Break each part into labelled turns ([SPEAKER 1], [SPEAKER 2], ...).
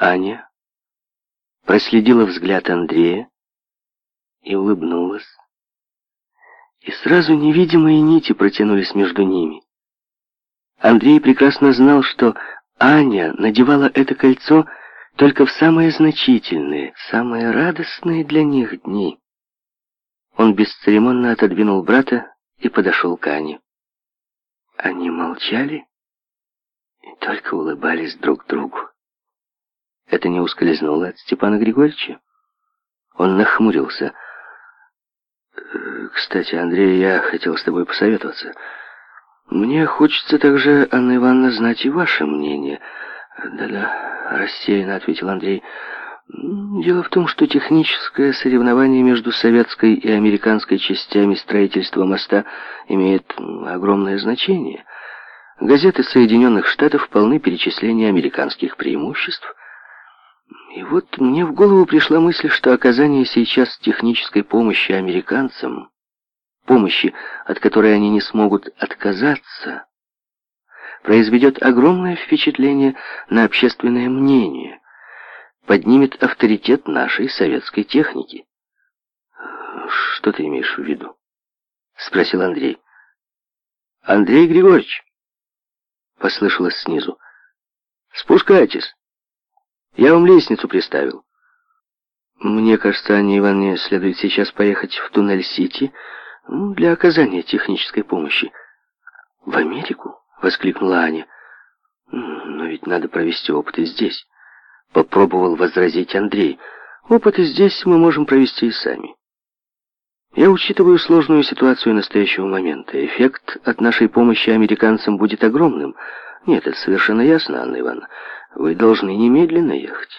[SPEAKER 1] Аня проследила взгляд Андрея и улыбнулась. И сразу невидимые нити протянулись между ними. Андрей прекрасно знал, что Аня надевала это кольцо только в самые значительные, самые радостные для них дни. Он бесцеремонно отодвинул брата и подошел к Ане. Они молчали и только улыбались друг другу это не ускользнуло от Степана Григорьевича. Он нахмурился. «Э, «Кстати, Андрей, я хотел с тобой посоветоваться. Мне хочется также, Анна Ивановна, знать и ваше мнение». «Да-да», — рассеянно ответил Андрей. «Дело в том, что техническое соревнование между советской и американской частями строительства моста имеет огромное значение». Газеты Соединенных Штатов полны перечисления американских преимуществ, и вот мне в голову пришла мысль, что оказание сейчас технической помощи американцам, помощи, от которой они не смогут отказаться, произведет огромное впечатление на общественное мнение, поднимет авторитет нашей советской техники. «Что ты имеешь в виду?» — спросил Андрей. «Андрей Григорьевич!» — послышалось снизу. «Спускайтесь!» Я вам лестницу приставил. Мне кажется, Анне Ивановне следует сейчас поехать в Туннель-Сити ну, для оказания технической помощи. В Америку? Воскликнула Аня. Но ведь надо провести опыты здесь. Попробовал возразить Андрей. Опыты здесь мы можем провести и сами. Я учитываю сложную ситуацию настоящего момента. Эффект от нашей помощи американцам будет огромным. Нет, это совершенно ясно, Анна Ивановна. Вы должны немедленно ехать.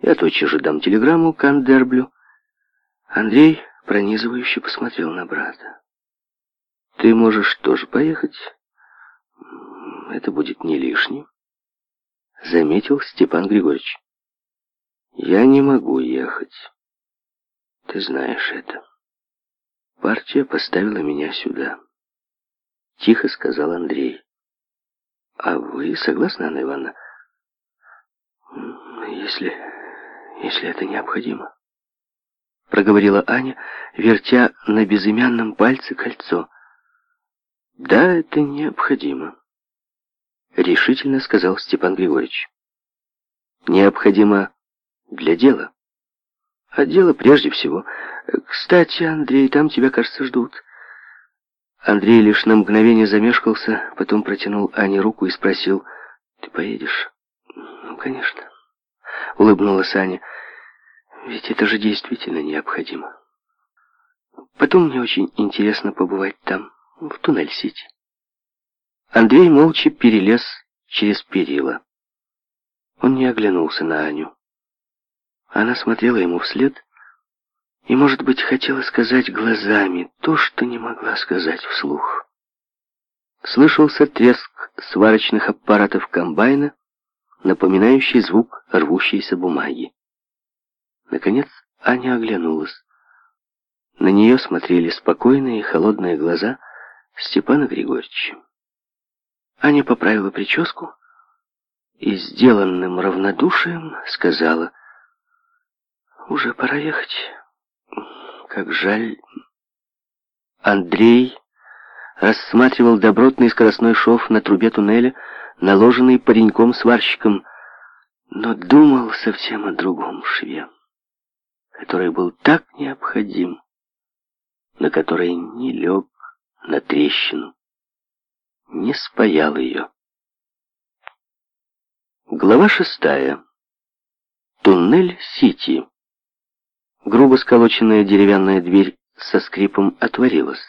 [SPEAKER 1] Я тотчас же дам телеграмму Кандерблю. Андрей пронизывающе посмотрел на брата. Ты можешь тоже поехать. Это будет не лишним. Заметил Степан Григорьевич. Я не могу ехать. Ты знаешь это. Партия поставила меня сюда. Тихо сказал Андрей. А вы согласны, Анна Ивановна? Если... если это необходимо. Проговорила Аня, вертя на безымянном пальце кольцо. Да, это необходимо. Решительно сказал Степан Григорьевич. Необходимо для дела. А дело прежде всего. Кстати, Андрей, там тебя, кажется, ждут. Андрей лишь на мгновение замешкался, потом протянул Ане руку и спросил, «Ты поедешь?» Ну, конечно, улыбнулась Аня. Ведь это же действительно необходимо. Потом мне очень интересно побывать там, в Туннель-Сити. Андрей молча перелез через перила. Он не оглянулся на Аню. Она смотрела ему вслед и, может быть, хотела сказать глазами то, что не могла сказать вслух. Слышался треск сварочных аппаратов комбайна, напоминающий звук рвущейся бумаги. Наконец Аня оглянулась. На нее смотрели спокойные и холодные глаза Степана Григорьевича. Аня поправила прическу и сделанным равнодушием сказала, «Уже пора ехать. Как жаль». Андрей рассматривал добротный скоростной шов на трубе туннеля, наложенный пареньком-сварщиком, но думал совсем о другом шве, который был так необходим, на который не лег на трещину, не спаял ее. Глава шестая. Туннель Сити. Грубо сколоченная деревянная дверь со скрипом отворилась.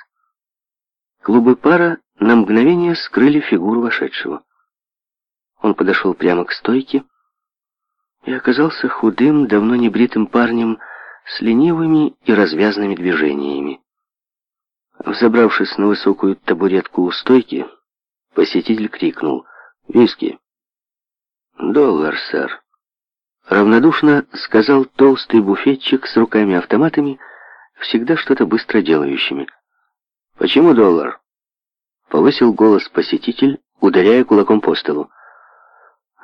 [SPEAKER 1] Клубы пара на мгновение скрыли фигуру вошедшего. Он подошел прямо к стойке и оказался худым, давно небритым парнем с ленивыми и развязными движениями. Взобравшись на высокую табуретку у стойки, посетитель крикнул «Виски!» «Доллар, сэр!» Равнодушно сказал толстый буфетчик с руками-автоматами, всегда что-то быстро делающими. «Почему доллар?» Повысил голос посетитель, ударяя кулаком по столу.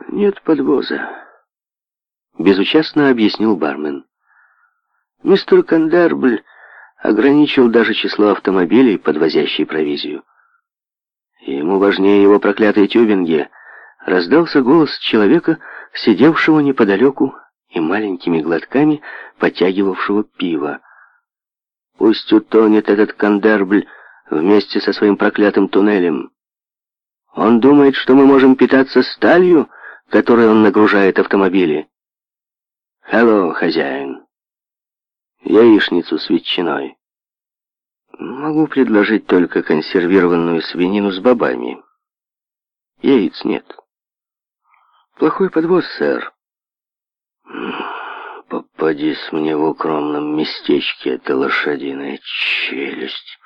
[SPEAKER 1] «Нет подвоза», — безучастно объяснил бармен. Мистер Кандербль ограничил даже число автомобилей, подвозящей провизию. Ему важнее его проклятые тюбинги. Раздался голос человека, сидевшего неподалеку и маленькими глотками потягивавшего пиво. «Пусть утонет этот Кандербль вместе со своим проклятым туннелем. Он думает, что мы можем питаться сталью?» которой он нагружает автомобили. «Хелло, хозяин. Яичницу с ветчиной. Могу предложить только консервированную свинину с бобами. Яиц нет. Плохой подвоз, сэр. Попадись мне в укромном местечке, эта лошадиная челюсть»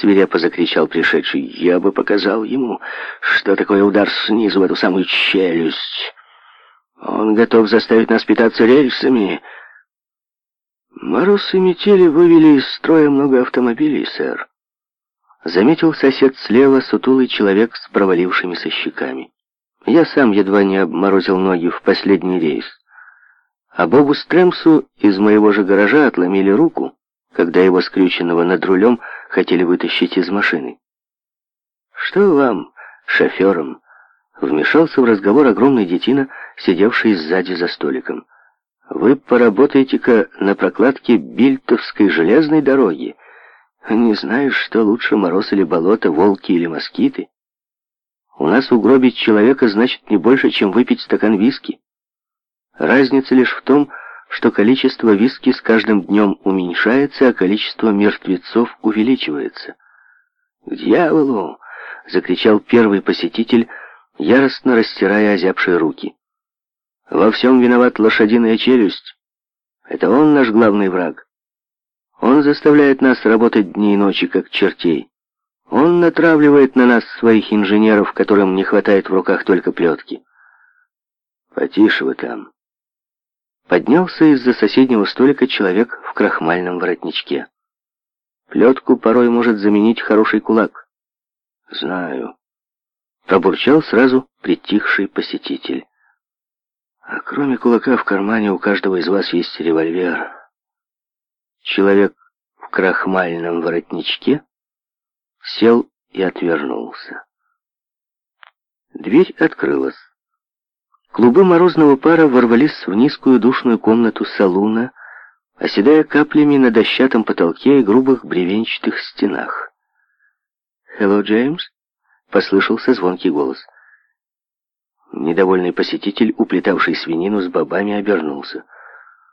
[SPEAKER 1] свирепо закричал пришедший. «Я бы показал ему, что такое удар снизу в эту самую челюсть. Он готов заставить нас питаться рельсами». «Мороз и метели вывели из строя много автомобилей, сэр», — заметил сосед слева, сутулый человек с провалившимися щеками. «Я сам едва не обморозил ноги в последний рейс. А Бобу Стрэмсу из моего же гаража отломили руку, когда его скрюченного над рулем — хотели вытащить из машины. «Что вам, шофером?» Вмешался в разговор огромный детина, сидевший сзади за столиком. «Вы поработаете-ка на прокладке Бильтовской железной дороги. Не знаешь, что лучше, мороз или болото, волки или москиты? У нас угробить человека значит не больше, чем выпить стакан виски. Разница лишь в том, что что количество виски с каждым днем уменьшается, а количество мертвецов увеличивается. «К дьяволу!» — закричал первый посетитель, яростно растирая озябшие руки. «Во всем виноват лошадиная челюсть. Это он наш главный враг. Он заставляет нас работать дни и ночи, как чертей. Он натравливает на нас своих инженеров, которым не хватает в руках только плетки. Потише вы там» поднялся из-за соседнего столика человек в крахмальном воротничке. Плетку порой может заменить хороший кулак. Знаю. Пробурчал сразу притихший посетитель. А кроме кулака в кармане у каждого из вас есть револьвер. Человек в крахмальном воротничке сел и отвернулся. Дверь открылась. Клубы морозного пара ворвались в низкую душную комнату салуна, оседая каплями на дощатом потолке и грубых бревенчатых стенах. «Хелло, Джеймс?» — послышался звонкий голос. Недовольный посетитель, уплетавший свинину с бобами, обернулся —